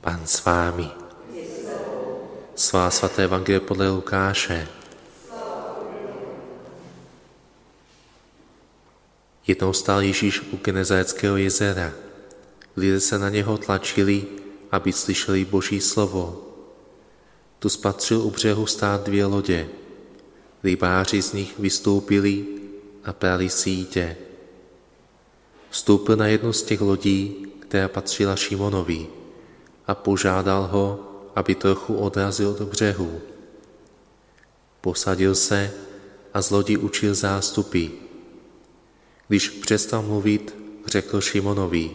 Pán s vámi. Svá svaté evangelie podle Lukáše. Jednou stál Ježíš u Genezareckého jezera. Lidé se na něho tlačili, aby slyšeli Boží slovo. Tu spatřil u břehu stát dvě lodě. Rybáři z nich vystoupili a prali sítě. Vstoupil na jednu z těch lodí, která patřila Šimonovi a požádal ho, aby trochu odrazil do břehu. Posadil se a z lodi učil zástupy. Když přestal mluvit, řekl Šimonovi,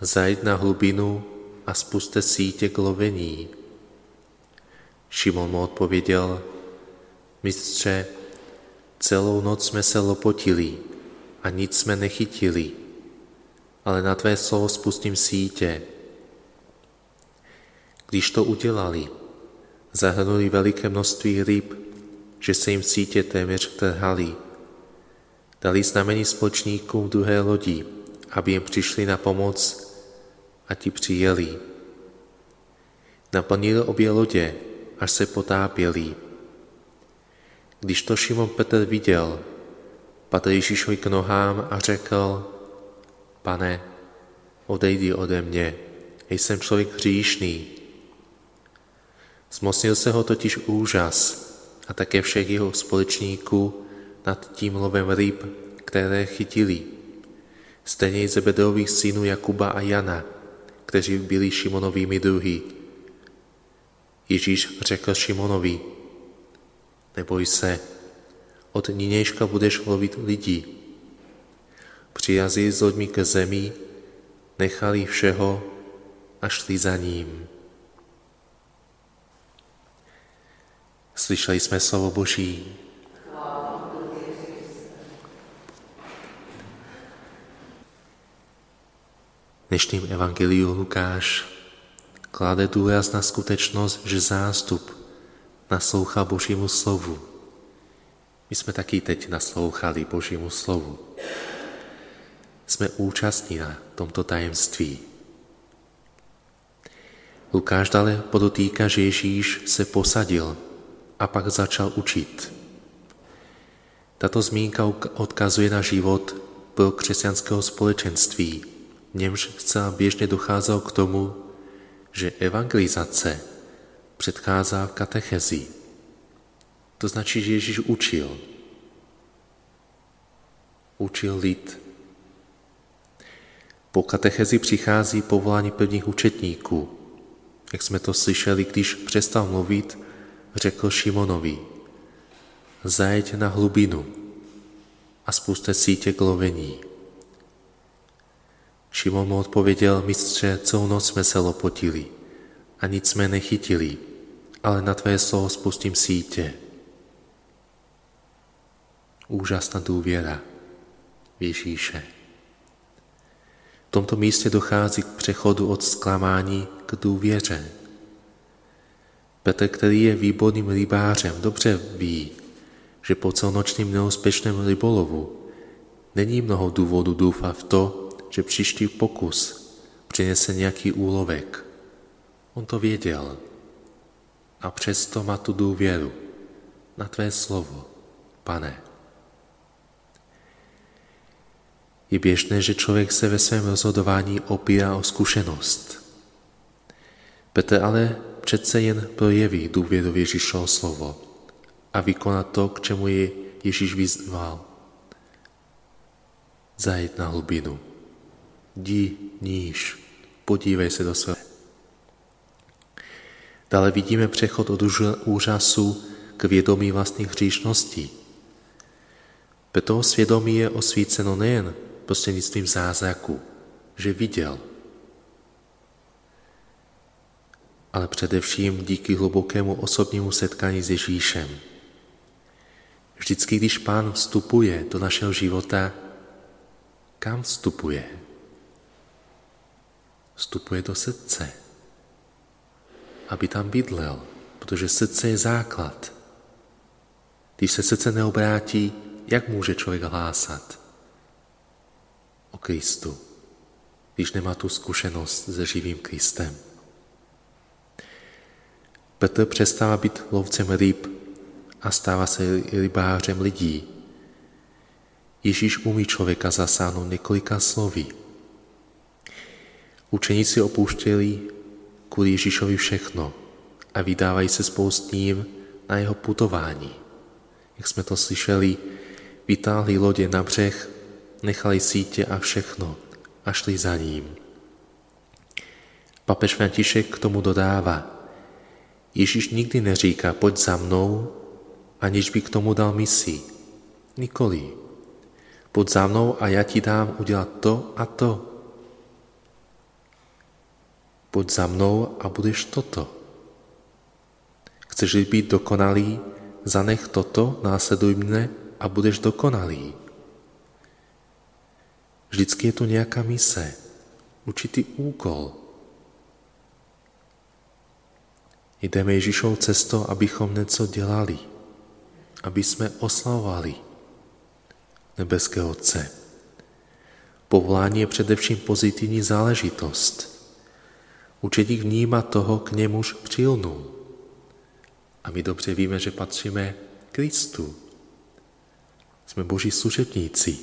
zajď na hlubinu a spuste sítě k lovení. Šimon mu odpověděl, mistře, celou noc jsme se lopotili a nic jsme nechytili, ale na tvé slovo spustím sítě. Když to udělali, zahrnuli veliké množství ryb, že se jim sítě téměř trhali. Dali znamení společníkům druhé lodi, aby jim přišli na pomoc a ti přijeli. Naplnili obě lodě, až se potápěli. Když to Šimon Petr viděl, padl Ježíšovi k nohám a řekl, pane, odejdi ode mě, jsem člověk hříšný. Zmocnil se ho totiž úžas a také všech jeho společníků nad tím lovem ryb, které chytili. Stejně i Zebedových synů Jakuba a Jana, kteří byli Šimonovými druhy. Ježíš řekl Šimonovi, neboj se, od nynějška budeš lovit lidi. Přijazí s loďmi k zemi, nechali všeho a šli za ním. Slyšeli jsme slovo Boží. Dnešním evangeliu Lukáš klade důraz na skutečnost, že zástup naslouchá Božímu slovu. My jsme taky teď naslouchali Božímu slovu. Jsme účastní na tomto tajemství. Lukáš dále podotýká, že Ježíš se posadil a pak začal učit. Tato zmínka odkazuje na život pro křesťanského společenství, v němž zcela běžně docházelo k tomu, že evangelizace předchází katechezi. To značí, že Ježíš učil. Učil lid. Po katechezi přichází povolání prvních učetníků. Jak jsme to slyšeli, když přestal mluvit, řekl Šimonovi, zajeď na hlubinu a spuste sítě k lovení. Šimon mu odpověděl, mistře, celou noc jsme se lopotili a nic jsme nechytili, ale na tvé slovo spustím sítě. Úžasná důvěra Ježíše. V tomto místě dochází k přechodu od zklamání k důvěře. Petr, který je výborným rybářem, dobře ví, že po celonočním neúspěšném rybolovu není mnoho důvodu doufat v to, že příští pokus přinese nějaký úlovek. On to věděl a přesto má tu důvěru na tvé slovo, pane. Je běžné, že člověk se ve svém rozhodování opírá o zkušenost. Petr ale přece jen projeví důvěru v Ježíšovo slovo a vykoná to, k čemu je Ježíš vyzval. Zajít na hlubinu. Jdi níž, podívej se do své. Dále vidíme přechod od úžasu k vědomí vlastních hříšností. Petrovo svědomí je osvíceno nejen prostřednictvím zázraku, že viděl, ale především díky hlubokému osobnímu setkání s Ježíšem. Vždycky, když Pán vstupuje do našeho života, kam vstupuje? Vstupuje do srdce, aby tam bydlel, protože srdce je základ. Když se srdce neobrátí, jak může člověk hlásat o Kristu? když nemá tu zkušenost se živým Kristem. Petr přestává být lovcem ryb a stává se rybářem lidí. Ježíš umí člověka zasáhnout několika slovy. Učeníci opouštěli kvůli Ježíšovi všechno a vydávají se spolu s ním na jeho putování. Jak jsme to slyšeli, vytáhli lodě na břeh, nechali sítě a všechno a šli za ním. Papež František k tomu dodává, Ježíš nikdy neříká, pojď za mnou, aniž by k tomu dal misi. Nikoli. Pojď za mnou a já ti dám udělat to a to. Pojď za mnou a budeš toto. Chceš být dokonalý, zanech toto, následuj mne a budeš dokonalý. Vždycky je tu nějaká mise, určitý úkol. Jdeme Ježíšou cestou, abychom něco dělali, aby jsme oslavovali nebeského Otce. Povolání je především pozitivní záležitost. Učedník vníma toho, k němuž přilnul. A my dobře víme, že patříme Kristu. Jsme boží služebníci.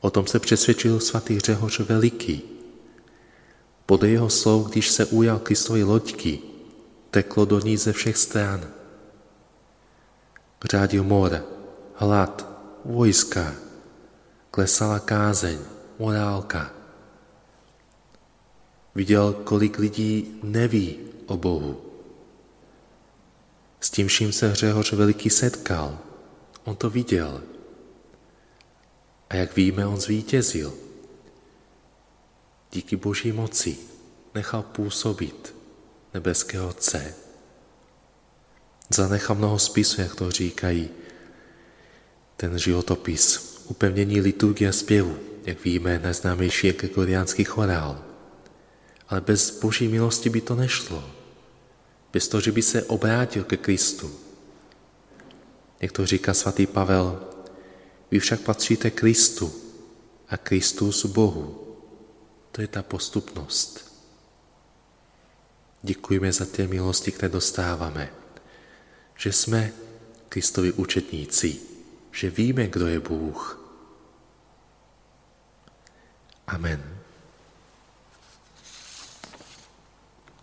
O tom se přesvědčil svatý Řehoř Veliký. Podle jeho slov, když se ujal Kristovy loďky, teklo do ní ze všech stran. Řádil mor, hlad, vojska, klesala kázeň, morálka. Viděl, kolik lidí neví o Bohu. S tím vším se Hřehoř Veliký setkal. On to viděl. A jak víme, on zvítězil. Díky boží moci nechal působit nebeského Otce. Zanechal mnoho spisů, jak to říkají, ten životopis, upevnění liturgie zpěvu, jak víme, nejznámější je gregoriánský chorál. Ale bez boží milosti by to nešlo. Bez toho, že by se obrátil ke Kristu. Jak to říká svatý Pavel, vy však patříte Kristu a Kristus Bohu. To je ta postupnost. Děkujeme za ty milosti, které dostáváme. Že jsme Kristovi učetníci, že víme, kdo je Bůh. Amen.